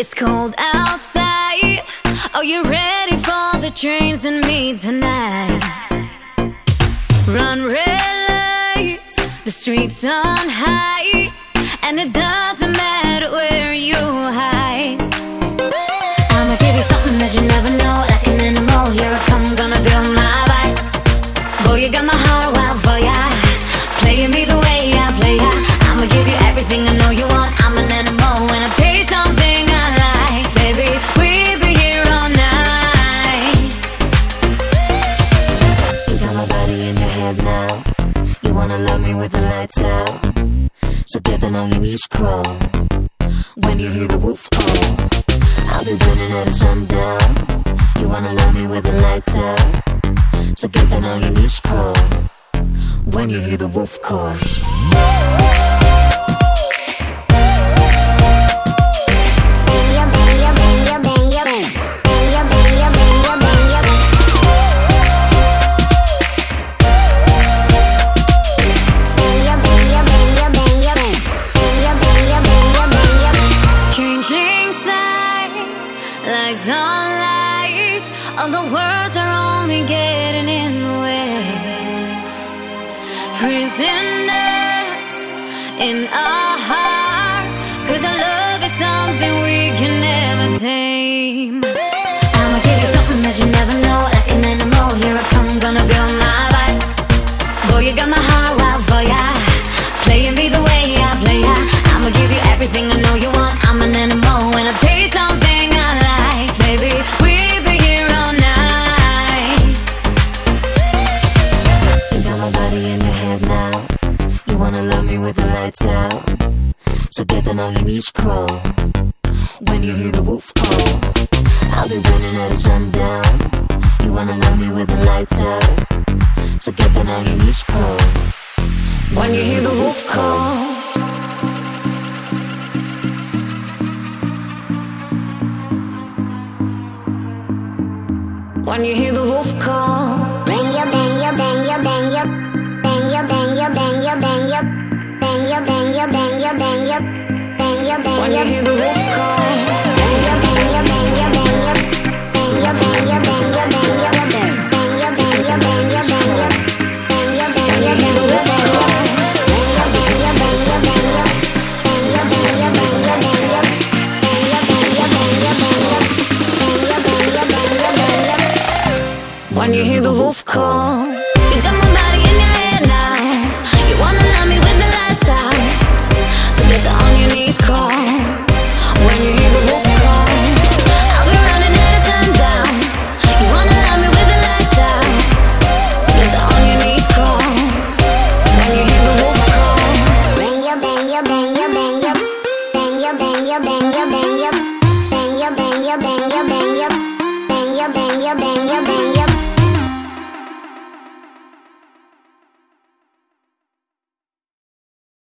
it's cold outside. Are you ready for the trains and me tonight? Run red lights, the streets on high, and it doesn't you got my heart wild for ya. Playing me the way I play ya. I'ma give you everything I know you want. I'm an animal when I taste something I like. Baby, we'll be here all night. You got my body in your head now. You wanna love me with the lights out. So get down on your knees, crawl. When you hear the wolf call, I'll be burning at sundown. You wanna love me with the lights out once again then I am call When you hear the wolf call Changing sides, lies all the words are only getting in the way. Prisoners in our hearts. Cause our love is something we can never tame. I'ma give you something that you never know, like an animal. Here I come, gonna feel my lights out. So get down on your knees, crawl. When you hear the wolf call, I'll be running at sundown. You wanna love me with the lights out. So get down on your knees, crawl. When you hear the wolf call. When you hear the wolf call. When you hear the wolf call. Eu bang, eu bang.